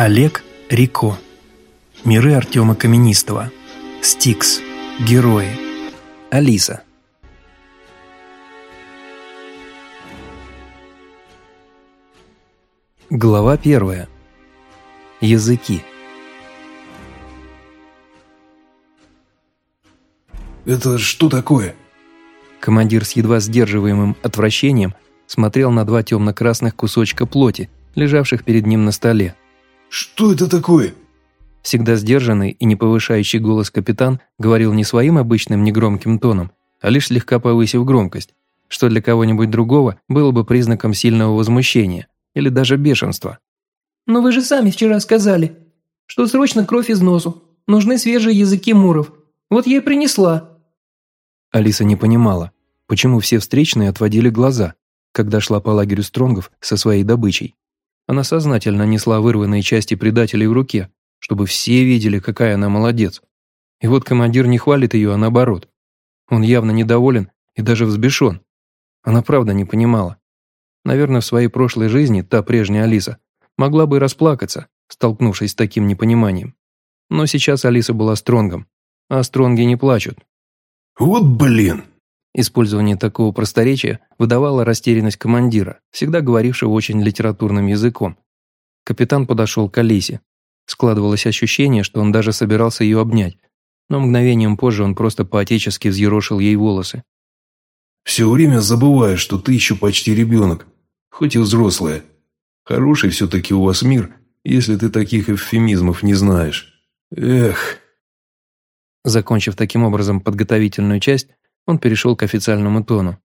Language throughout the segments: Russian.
Олег Рико. Миры Артема Каменистого. Стикс. Герои. Алиса. Глава первая. Языки. «Это что такое?» Командир с едва сдерживаемым отвращением смотрел на два темно-красных кусочка плоти, лежавших перед ним на столе. «Что это такое?» Всегда сдержанный и не повышающий голос капитан говорил не своим обычным негромким тоном, а лишь слегка повысив громкость, что для кого-нибудь другого было бы признаком сильного возмущения или даже бешенства. «Но вы же сами вчера сказали, что срочно кровь из носу, нужны свежие языки муров. Вот я и принесла». Алиса не понимала, почему все встречные отводили глаза, когда шла по лагерю Стронгов со своей добычей. Она сознательно несла вырванные части предателей в руке, чтобы все видели, какая она молодец. И вот командир не хвалит ее, а наоборот. Он явно недоволен и даже взбешен. Она правда не понимала. Наверное, в своей прошлой жизни та прежняя Алиса могла бы расплакаться, столкнувшись с таким непониманием. Но сейчас Алиса была стронгом, а стронги не плачут. «Вот блин!» Использование такого просторечия выдавало растерянность командира, всегда говорившего очень литературным языком. Капитан подошел к Алисе. Складывалось ощущение, что он даже собирался ее обнять, но мгновением позже он просто по-отечески взъерошил ей волосы. «Все время забываешь, что ты еще почти ребенок, хоть и взрослая. Хороший все-таки у вас мир, если ты таких эвфемизмов не знаешь. Эх!» Закончив таким образом подготовительную часть, он перешел к официальному тону.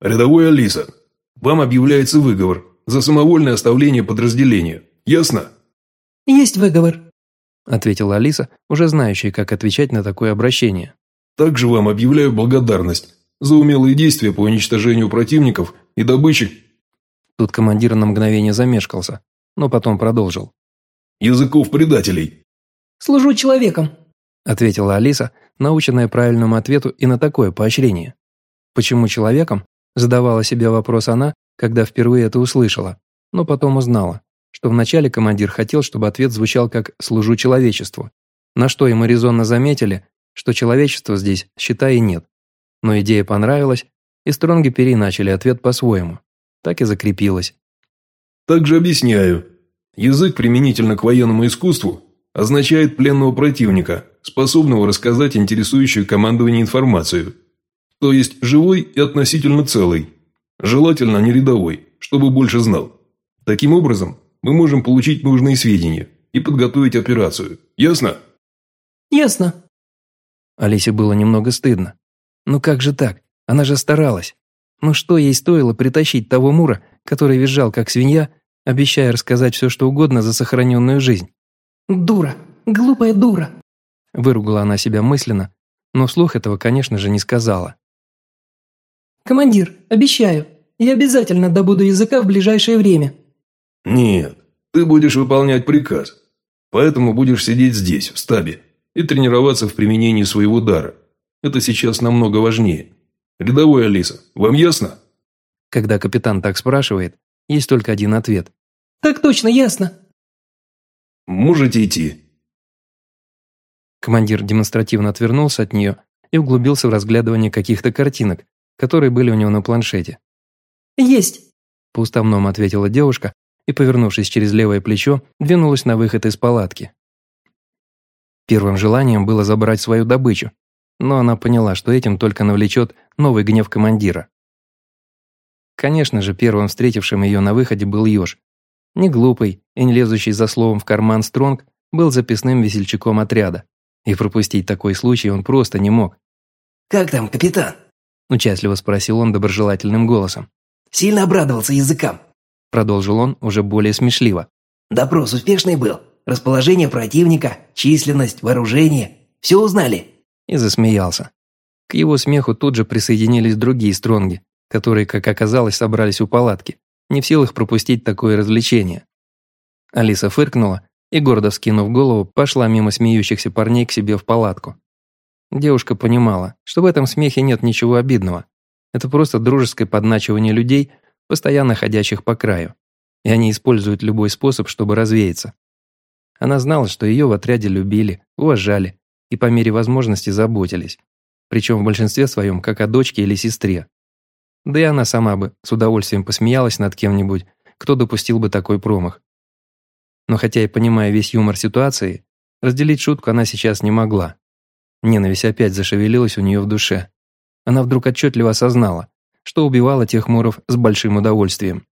«Рядовой Алиса, вам объявляется выговор за самовольное оставление подразделения. Ясно?» «Есть выговор», – ответила Алиса, уже знающая, как отвечать на такое обращение. «Также вам объявляю благодарность за умелые действия по уничтожению противников и добычи». Тут командир на мгновение замешкался, но потом продолжил. «Языков предателей». «Служу человеком», – ответила Алиса, наученная правильному ответу и на такое поощрение. Почему человеком, задавала себе вопрос она, когда впервые это услышала, но потом узнала, что вначале командир хотел, чтобы ответ звучал как «служу человечеству», на что ему резонно заметили, что человечества здесь, считай, и нет. Но идея понравилась, и Стронги переначали ответ по-своему. Так и закрепилось. «Также объясняю. Язык применительно к военному искусству означает пленного противника, способного рассказать интересующую командование информацию. То есть живой и относительно целый. Желательно не рядовой, чтобы больше знал. Таким образом, мы можем получить нужные сведения и подготовить операцию. Ясно? Ясно. Алисе было немного стыдно. Ну как же так? Она же старалась. Ну что ей стоило притащить того Мура, который визжал как свинья, обещая рассказать все, что угодно за сохраненную жизнь? «Дура! Глупая дура!» Выругала она себя мысленно, но вслух этого, конечно же, не сказала. «Командир, обещаю, я обязательно добуду языка в ближайшее время». «Нет, ты будешь выполнять приказ, поэтому будешь сидеть здесь, в стабе, и тренироваться в применении своего дара. Это сейчас намного важнее. Рядовой Алиса, вам ясно?» Когда капитан так спрашивает, есть только один ответ. «Так точно, ясно». «Можете идти». Командир демонстративно отвернулся от нее и углубился в разглядывание каких-то картинок, которые были у него на планшете. «Есть!» – по-уставному ответила девушка и, повернувшись через левое плечо, двинулась на выход из палатки. Первым желанием было забрать свою добычу, но она поняла, что этим только навлечет новый гнев командира. Конечно же, первым встретившим ее на выходе был Ёж. Не глупый и не лезущий за словом в карман Стронг был записным весельчаком отряда. И пропустить такой случай он просто не мог. «Как там, капитан?» – участливо спросил он доброжелательным голосом. «Сильно обрадовался языкам?» – продолжил он уже более смешливо. «Допрос успешный был? Расположение противника, численность, вооружение – все узнали?» И засмеялся. К его смеху тут же присоединились другие стронги, которые, как оказалось, собрались у палатки, не в силах пропустить такое развлечение. Алиса фыркнула и, гордо вскинув голову, пошла мимо смеющихся парней к себе в палатку. Девушка понимала, что в этом смехе нет ничего обидного. Это просто дружеское подначивание людей, постоянно ходящих по краю. И они используют любой способ, чтобы развеяться. Она знала, что ее в отряде любили, уважали и по мере возможности заботились. Причем в большинстве своем, как о дочке или сестре. Да и она сама бы с удовольствием посмеялась над кем-нибудь, кто допустил бы такой промах. Но хотя и понимая весь юмор ситуации, разделить шутку она сейчас не могла. Ненависть опять зашевелилась у нее в душе. Она вдруг отчетливо осознала, что убивала тех муров с большим удовольствием.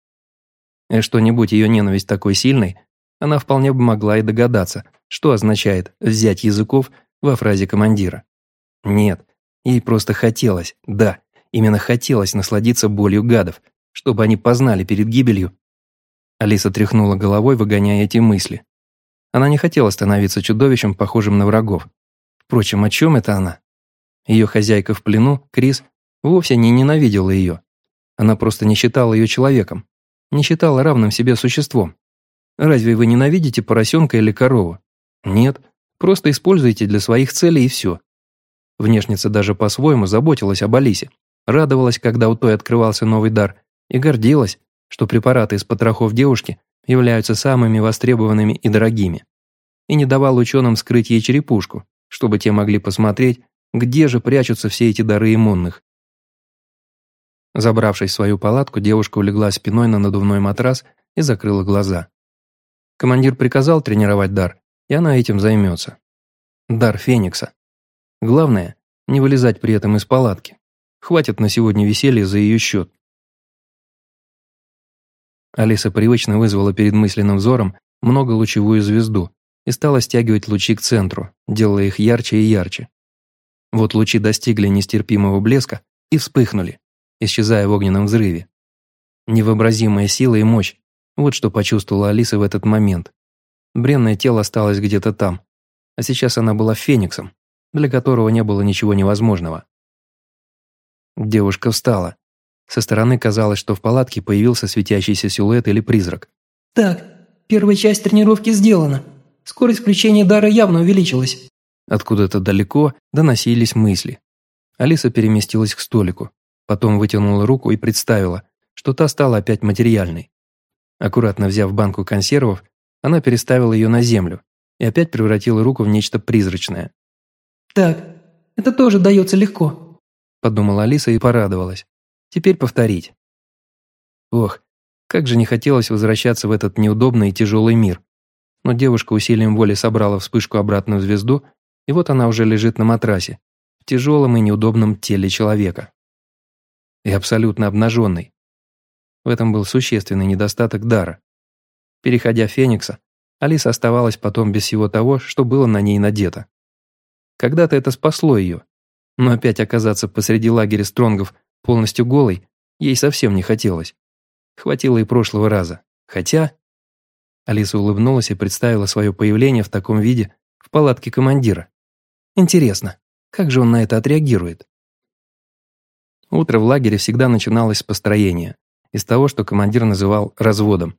И что-нибудь ее ненависть такой сильной, она вполне бы могла и догадаться, что означает «взять языков» во фразе командира. Нет, ей просто хотелось, да, именно хотелось насладиться болью гадов, чтобы они познали перед гибелью. Алиса тряхнула головой, выгоняя эти мысли. Она не хотела становиться чудовищем, похожим на врагов. Впрочем, о чем это она? Ее хозяйка в плену, Крис, вовсе не ненавидела ее. Она просто не считала ее человеком, не считала равным себе существом. Разве вы ненавидите поросенка или корову? Нет, просто используйте для своих целей и все. Внешница даже по-своему заботилась об Алисе, радовалась, когда у той открывался новый дар, и гордилась, что препараты из потрохов девушки являются самыми востребованными и дорогими. И не давала ученым скрыть ей черепушку, чтобы те могли посмотреть, где же прячутся все эти дары иммунных. Забравшись в свою палатку, девушка улеглась спиной на надувной матрас и закрыла глаза. Командир приказал тренировать дар, и она этим займется. Дар Феникса. Главное, не вылезать при этом из палатки. Хватит на сегодня веселья за ее счет. Алиса привычно вызвала перед мысленным взором многолучевую звезду и стала стягивать лучи к центру, делая их ярче и ярче. Вот лучи достигли нестерпимого блеска и вспыхнули, исчезая в огненном взрыве. Невообразимая сила и мощь – вот что почувствовала Алиса в этот момент. Бренное тело осталось где-то там, а сейчас она была фениксом, для которого не было ничего невозможного. Девушка встала. Со стороны казалось, что в палатке появился светящийся силуэт или призрак. «Так, первая часть тренировки сделана. Скорость включения дара явно увеличилась. Откуда-то далеко доносились мысли. Алиса переместилась к столику, потом вытянула руку и представила, что та стала опять материальной. Аккуратно взяв банку консервов, она переставила ее на землю и опять превратила руку в нечто призрачное. «Так, это тоже дается легко», – подумала Алиса и порадовалась. «Теперь повторить». Ох, как же не хотелось возвращаться в этот неудобный и тяжелый мир. Но девушка усилием воли собрала вспышку обратно в звезду и вот она уже лежит на матрасе, в тяжелом и неудобном теле человека. И абсолютно обнаженный. В этом был существенный недостаток дара. Переходя Феникса, Алиса оставалась потом без всего того, что было на ней надето. Когда-то это спасло ее, но опять оказаться посреди лагеря стронгов полностью голой ей совсем не хотелось. Хватило и прошлого раза. Хотя... Алиса улыбнулась и представила свое появление в таком виде в палатке командира. Интересно, как же он на это отреагирует? Утро в лагере всегда начиналось с построения, из того, что командир называл разводом.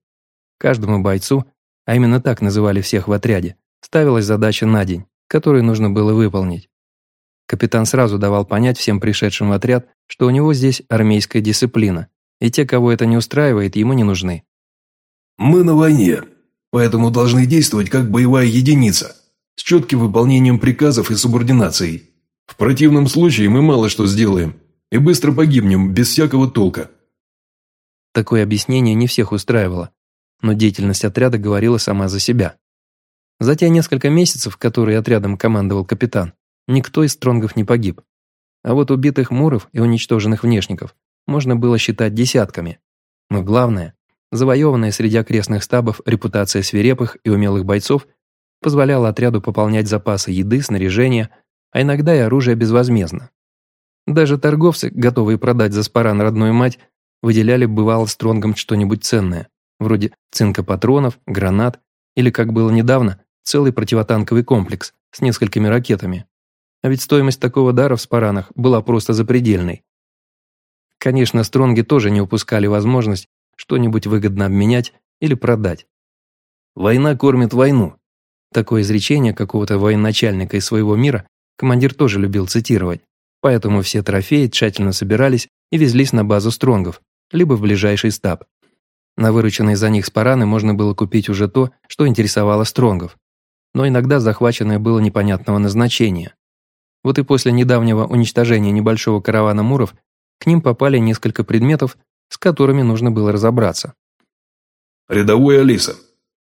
Каждому бойцу, а именно так называли всех в отряде, ставилась задача на день, которую нужно было выполнить. Капитан сразу давал понять всем пришедшим в отряд, что у него здесь армейская дисциплина, и те, кого это не устраивает, ему не нужны. «Мы на войне, поэтому должны действовать как боевая единица», с четким выполнением приказов и субординацией. В противном случае мы мало что сделаем и быстро погибнем без всякого толка. Такое объяснение не всех устраивало, но деятельность отряда говорила сама за себя. За те несколько месяцев, которые отрядом командовал капитан, никто из стронгов не погиб. А вот убитых муров и уничтоженных внешников можно было считать десятками. Но главное, завоеванная среди окрестных стабов репутация свирепых и умелых бойцов позволяло отряду пополнять запасы еды, снаряжения, а иногда и оружия безвозмездно. Даже торговцы, готовые продать за спаран родную мать, выделяли бывало стронгом что-нибудь ценное, вроде цинка патронов, гранат или, как было недавно, целый противотанковый комплекс с несколькими ракетами. А ведь стоимость такого дара в спаранах была просто запредельной. Конечно, стронги тоже не упускали возможность что-нибудь выгодно обменять или продать. Война кормит войну, Такое изречение какого-то военачальника из своего мира командир тоже любил цитировать. Поэтому все трофеи тщательно собирались и везлись на базу стронгов, либо в ближайший стаб. На вырученные за них спараны можно было купить уже то, что интересовало стронгов. но иногда захваченное было непонятного назначения. Вот и после недавнего уничтожения небольшого каравана муров к ним попали несколько предметов, с которыми нужно было разобраться. «Рядовой Алиса,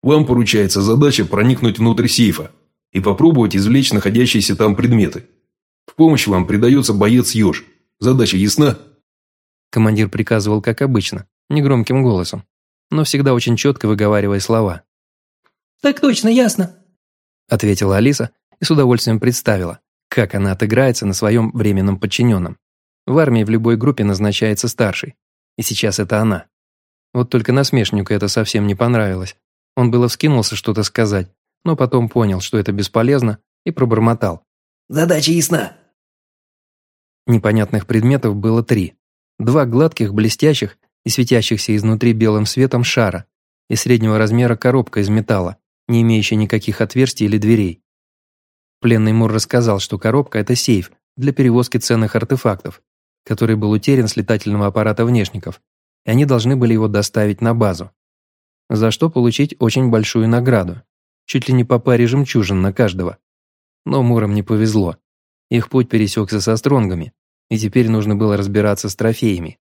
вам поручается задача проникнуть внутрь сейфа и попробовать извлечь находящиеся там предметы. В помощь вам придается боец Ёж. Задача ясна?» Командир приказывал, как обычно, негромким голосом, но всегда очень четко выговаривая слова. «Так точно, ясно», – ответила Алиса и с удовольствием представила, как она отыграется на своем временном подчиненном. В армии в любой группе назначается старший, и сейчас это она. Вот только насмешнику это совсем не понравилось. Он было вскинулся что-то сказать, но потом понял, что это бесполезно, и пробормотал. «Задача ясна». Непонятных предметов было три. Два гладких, блестящих и светящихся изнутри белым светом шара и среднего размера коробка из металла, не имеющая никаких отверстий или дверей. Пленный Мур рассказал, что коробка – это сейф для перевозки ценных артефактов, который был утерян с летательного аппарата внешников, и они должны были его доставить на базу. За что получить очень большую награду, чуть ли не по паре жемчужин на каждого. Но Мурам не повезло. Их путь пересекся со стронгами, и теперь нужно было разбираться с трофеями.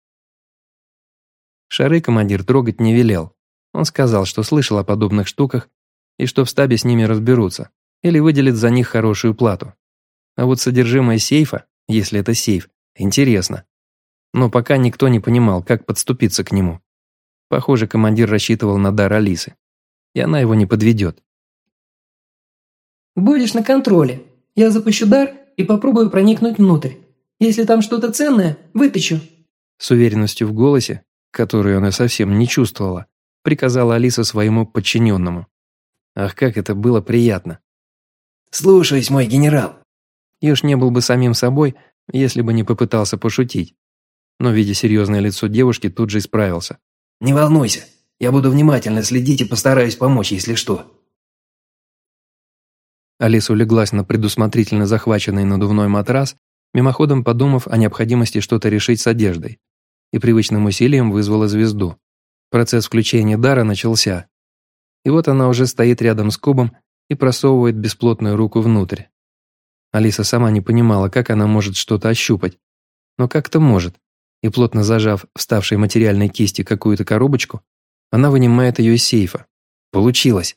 Шары командир трогать не велел. Он сказал, что слышал о подобных штуках и что в стабе с ними разберутся или выделят за них хорошую плату. А вот содержимое сейфа, если это сейф, интересно. Но пока никто не понимал, как подступиться к нему. Похоже, командир рассчитывал на дар Алисы. И она его не подведет. «Будешь на контроле. Я запущу дар и попробую проникнуть внутрь. Если там что-то ценное, вытащу». С уверенностью в голосе, которую она совсем не чувствовала, приказала Алиса своему подчиненному. Ах, как это было приятно. «Слушаюсь, мой генерал». Ёж не был бы самим собой, если бы не попытался пошутить. Но, видя серьезное лицо девушки, тут же исправился. «Не волнуйся, я буду внимательно следить и постараюсь помочь, если что». Алиса улеглась на предусмотрительно захваченный надувной матрас мимоходом подумав о необходимости что-то решить с одеждой, и привычным усилием вызвала звезду. Процесс включения дара начался. И вот она уже стоит рядом с кубом и просовывает бесплотную руку внутрь. Алиса сама не понимала, как она может что-то ощупать. Но как-то может. И плотно зажав вставшей материальной кисти какую-то коробочку, она вынимает ее из сейфа. Получилось.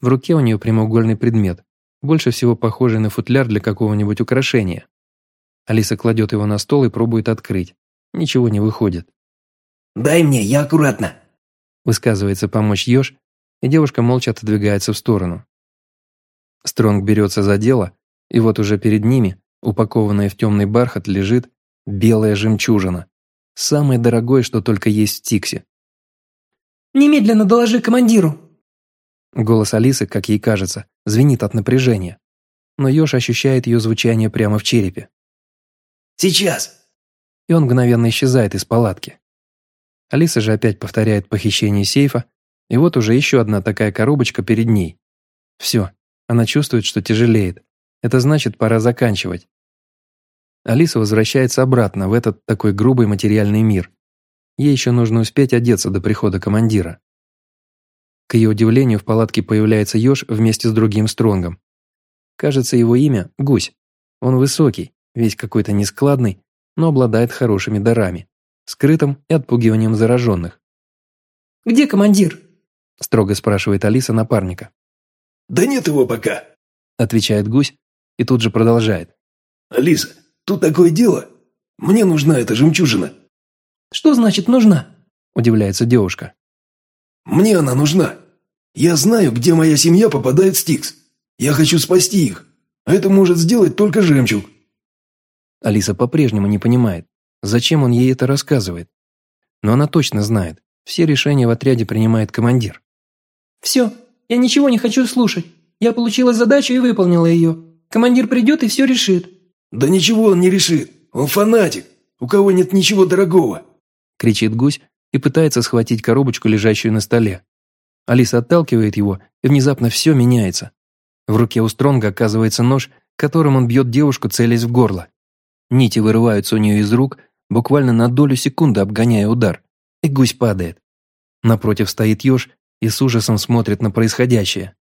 В руке у нее прямоугольный предмет, больше всего похожий на футляр для какого-нибудь украшения. Алиса кладет его на стол и пробует открыть. Ничего не выходит. «Дай мне, я аккуратно!» Высказывается помочь еж, и девушка молча отодвигается в сторону. Стронг берется за дело, и вот уже перед ними, упакованная в темный бархат, лежит белая жемчужина. Самое дорогое, что только есть в Тиксе. «Немедленно доложи командиру!» Голос Алисы, как ей кажется, звенит от напряжения. Но Ёж ощущает ее звучание прямо в черепе. «Сейчас!» И он мгновенно исчезает из палатки. Алиса же опять повторяет похищение сейфа, и вот уже еще одна такая коробочка перед ней. Все, она чувствует, что тяжелеет. Это значит, пора заканчивать. Алиса возвращается обратно в этот такой грубый материальный мир. Ей еще нужно успеть одеться до прихода командира. К ее удивлению, в палатке появляется еж вместе с другим Стронгом. Кажется, его имя – Гусь. Он высокий, весь какой-то нескладный, но обладает хорошими дарами, скрытым и отпугиванием зараженных. «Где командир?» – строго спрашивает Алиса напарника. «Да нет его пока», – отвечает Гусь и тут же продолжает. «Алиса, тут такое дело. Мне нужна эта жемчужина». «Что значит нужна?» – удивляется девушка. «Мне она нужна. Я знаю, где моя семья попадает в Стикс. Я хочу спасти их. Это может сделать только жемчуг». Алиса по-прежнему не понимает, зачем он ей это рассказывает. Но она точно знает, все решения в отряде принимает командир. «Все, я ничего не хочу слушать. Я получила задачу и выполнила ее. Командир придет и все решит». «Да ничего он не решит. Он фанатик. У кого нет ничего дорогого», – кричит гусь и пытается схватить коробочку, лежащую на столе. Алиса отталкивает его, и внезапно все меняется. В руке у Стронга оказывается нож, которым он бьет девушку, целясь в горло. Нити вырываются у нее из рук, буквально на долю секунды обгоняя удар, и гусь падает. Напротив стоит еж и с ужасом смотрит на происходящее.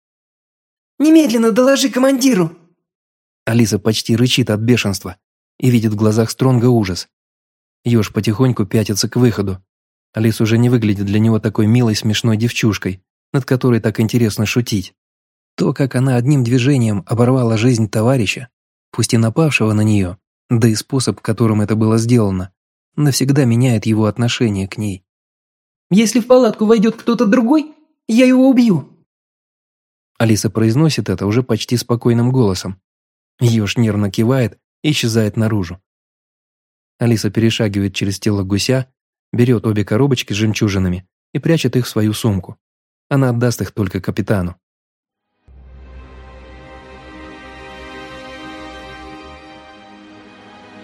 Немедленно доложи командиру!» Алиса почти рычит от бешенства и видит в глазах Стронга ужас. Ёж потихоньку пятится к выходу. Алис уже не выглядит для него такой милой смешной девчушкой, над которой так интересно шутить. То, как она одним движением оборвала жизнь товарища, пусть и напавшего на нее, да и способ, которым это было сделано, навсегда меняет его отношение к ней. «Если в палатку войдет кто-то другой, я его убью!» Алиса произносит это уже почти спокойным голосом. Ёж нервно кивает и исчезает наружу. Алиса перешагивает через тело гуся, берет обе коробочки с жемчужинами и прячет их в свою сумку. Она отдаст их только капитану.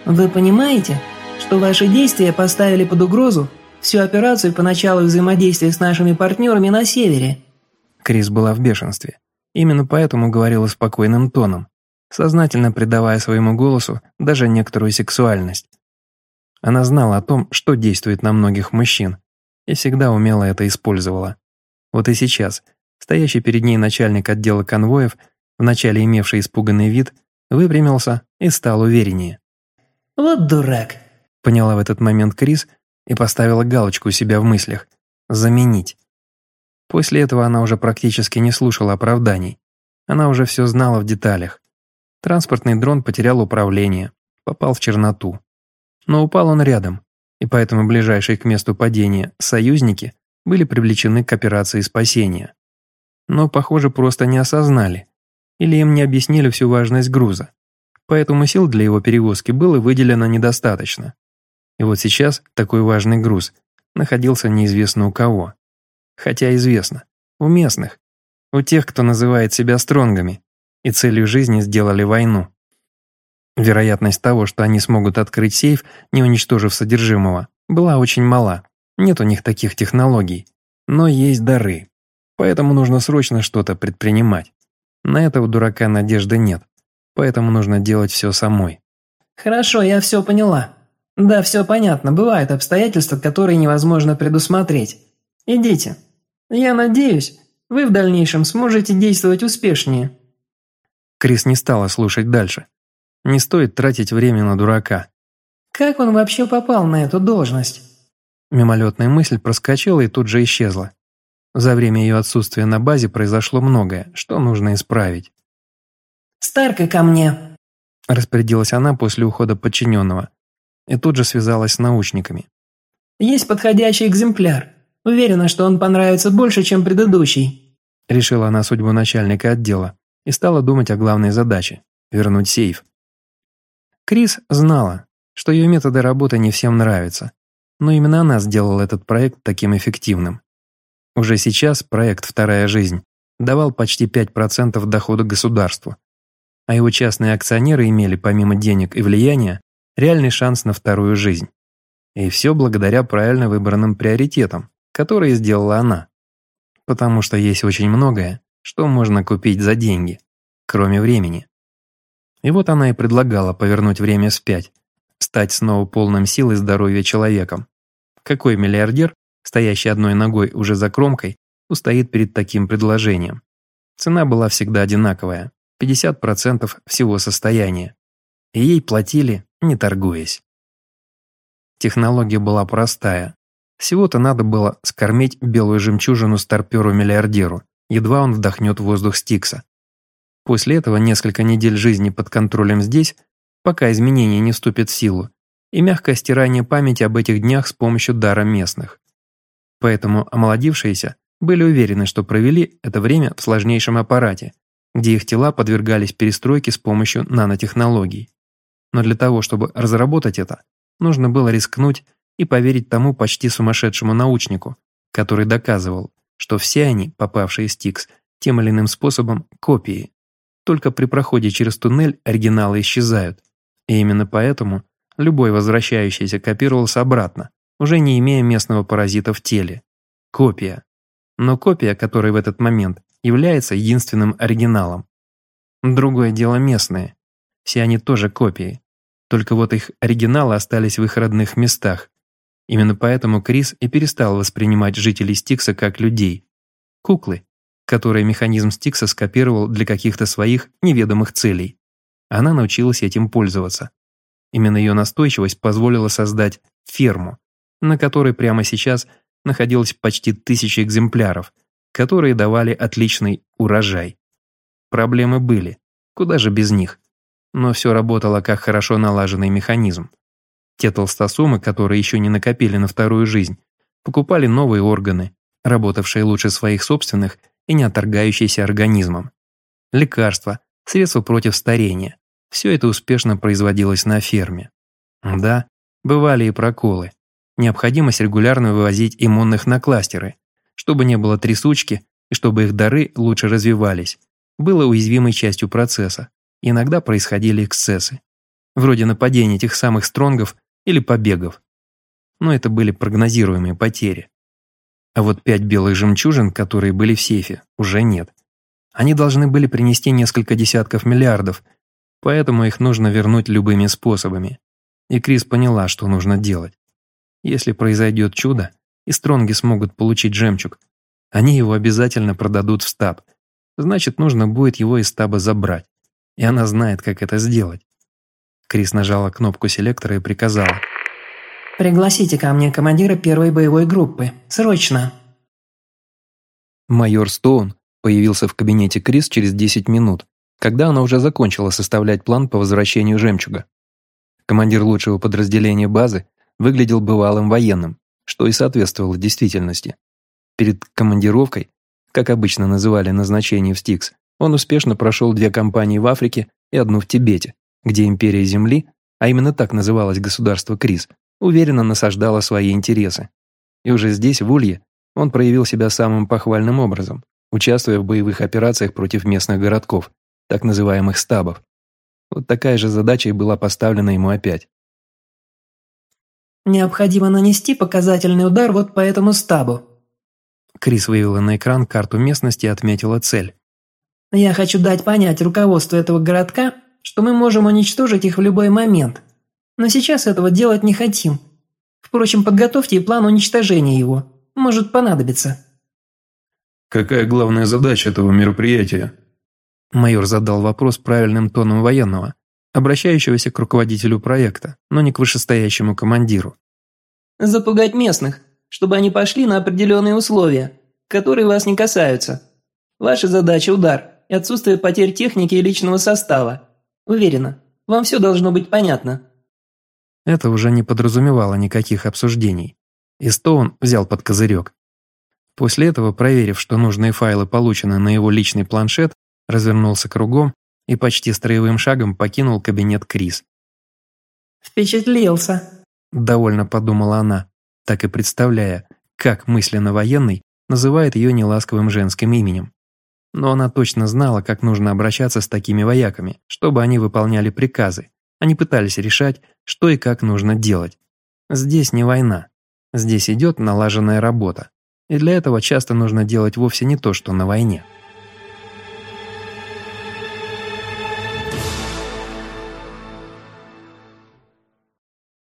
«Вы понимаете, что ваши действия поставили под угрозу всю операцию по началу взаимодействия с нашими партнерами на Севере?» Крис была в бешенстве. Именно поэтому говорила спокойным тоном, сознательно придавая своему голосу даже некоторую сексуальность. Она знала о том, что действует на многих мужчин, и всегда умело это использовала. Вот и сейчас, стоящий перед ней начальник отдела конвоев, вначале имевший испуганный вид, выпрямился и стал увереннее. «Вот дурак», — поняла в этот момент Крис и поставила галочку у себя в мыслях. «Заменить». После этого она уже практически не слушала оправданий. Она уже все знала в деталях. Транспортный дрон потерял управление, попал в черноту. Но упал он рядом, и поэтому ближайшие к месту падения союзники были привлечены к операции спасения. Но, похоже, просто не осознали, или им не объяснили всю важность груза. Поэтому сил для его перевозки было выделено недостаточно. И вот сейчас такой важный груз находился неизвестно у кого. Хотя известно, у местных, у тех, кто называет себя стронгами, и целью жизни сделали войну. Вероятность того, что они смогут открыть сейф, не уничтожив содержимого, была очень мала. Нет у них таких технологий. Но есть дары. Поэтому нужно срочно что-то предпринимать. На этого дурака надежды нет. Поэтому нужно делать все самой. «Хорошо, я все поняла. Да, все понятно. Бывают обстоятельства, которые невозможно предусмотреть. Идите. Я надеюсь, вы в дальнейшем сможете действовать успешнее». Крис не стала слушать дальше. Не стоит тратить время на дурака. «Как он вообще попал на эту должность?» Мимолетная мысль проскочила и тут же исчезла. За время ее отсутствия на базе произошло многое, что нужно исправить. «Старка ко мне!» Распорядилась она после ухода подчиненного и тут же связалась с научниками. «Есть подходящий экземпляр. Уверена, что он понравится больше, чем предыдущий». Решила она судьбу начальника отдела и стала думать о главной задаче – вернуть сейф. Крис знала, что ее методы работы не всем нравятся, но именно она сделала этот проект таким эффективным. Уже сейчас проект «Вторая жизнь» давал почти 5% дохода государству, а его частные акционеры имели помимо денег и влияния реальный шанс на вторую жизнь. И все благодаря правильно выбранным приоритетам, которые сделала она. Потому что есть очень многое, что можно купить за деньги, кроме времени. И вот она и предлагала повернуть время вспять, стать снова полным сил и здоровья человеком. Какой миллиардер, стоящий одной ногой уже за кромкой, устоит перед таким предложением? Цена была всегда одинаковая – 50% всего состояния. И ей платили, не торгуясь. Технология была простая. Всего-то надо было скормить белую жемчужину старперу-миллиардеру, едва он вдохнет воздух Стикса. После этого несколько недель жизни под контролем здесь, пока изменения не вступят в силу, и мягкое стирание памяти об этих днях с помощью дара местных. Поэтому омолодившиеся были уверены, что провели это время в сложнейшем аппарате, где их тела подвергались перестройке с помощью нанотехнологий. Но для того, чтобы разработать это, нужно было рискнуть и поверить тому почти сумасшедшему научнику, который доказывал, что все они, попавшие в Стикс, тем или иным способом копии. Только при проходе через туннель оригиналы исчезают. И именно поэтому любой возвращающийся копировался обратно, уже не имея местного паразита в теле. Копия. Но копия, которая в этот момент является единственным оригиналом. Другое дело местные. Все они тоже копии. Только вот их оригиналы остались в их родных местах. Именно поэтому Крис и перестал воспринимать жителей Стикса как людей. Куклы, которые механизм Стикса скопировал для каких-то своих неведомых целей. Она научилась этим пользоваться. Именно ее настойчивость позволила создать ферму, на которой прямо сейчас находилось почти тысяча экземпляров, которые давали отличный урожай. Проблемы были, куда же без них, но все работало как хорошо налаженный механизм. Те толстосумы, которые еще не накопили на вторую жизнь, покупали новые органы, работавшие лучше своих собственных и не отторгающиеся организмом. Лекарства, средства против старения – все это успешно производилось на ферме. Да, бывали и проколы. Необходимость регулярно вывозить иммунных на кластеры, чтобы не было трясучки и чтобы их дары лучше развивались, было уязвимой частью процесса. Иногда происходили эксцессы, вроде нападения этих самых стронгов или побегов. Но это были прогнозируемые потери. А вот пять белых жемчужин, которые были в сейфе, уже нет. Они должны были принести несколько десятков миллиардов, поэтому их нужно вернуть любыми способами. И Крис поняла, что нужно делать. Если произойдет чудо, и Стронги смогут получить жемчуг, они его обязательно продадут в стаб. Значит, нужно будет его из стаба забрать. И она знает, как это сделать. Крис нажала кнопку селектора и приказала. «Пригласите ко мне командира первой боевой группы. Срочно!» Майор Стоун появился в кабинете Крис через 10 минут, когда она уже закончила составлять план по возвращению жемчуга. Командир лучшего подразделения базы выглядел бывалым военным, что и соответствовало действительности. Перед командировкой, как обычно называли назначение в Стикс, он успешно прошел две кампании в Африке и одну в Тибете, где империя Земли, а именно так называлось государство Крис, уверенно насаждала свои интересы. И уже здесь, в Улье, он проявил себя самым похвальным образом, участвуя в боевых операциях против местных городков, так называемых стабов. Вот такая же задача и была поставлена ему опять. «Необходимо нанести показательный удар вот по этому стабу». Крис вывела на экран карту местности и отметила цель. «Я хочу дать понять руководству этого городка, что мы можем уничтожить их в любой момент. Но сейчас этого делать не хотим. Впрочем, подготовьте и план уничтожения его. Может понадобиться». «Какая главная задача этого мероприятия?» Майор задал вопрос правильным тоном военного, обращающегося к руководителю проекта, но не к вышестоящему командиру. «Запугать местных, чтобы они пошли на определенные условия, которые вас не касаются. Ваша задача – удар и отсутствие потерь техники и личного состава. Уверена, вам все должно быть понятно». Это уже не подразумевало никаких обсуждений. И Стоун взял под козырек. После этого, проверив, что нужные файлы получены на его личный планшет, развернулся кругом и почти строевым шагом покинул кабинет Крис. «Впечатлился», – довольно подумала она, так и представляя, как мысленно военный называет ее неласковым женским именем но она точно знала, как нужно обращаться с такими вояками, чтобы они выполняли приказы, а не пытались решать, что и как нужно делать. Здесь не война. Здесь идет налаженная работа. И для этого часто нужно делать вовсе не то, что на войне.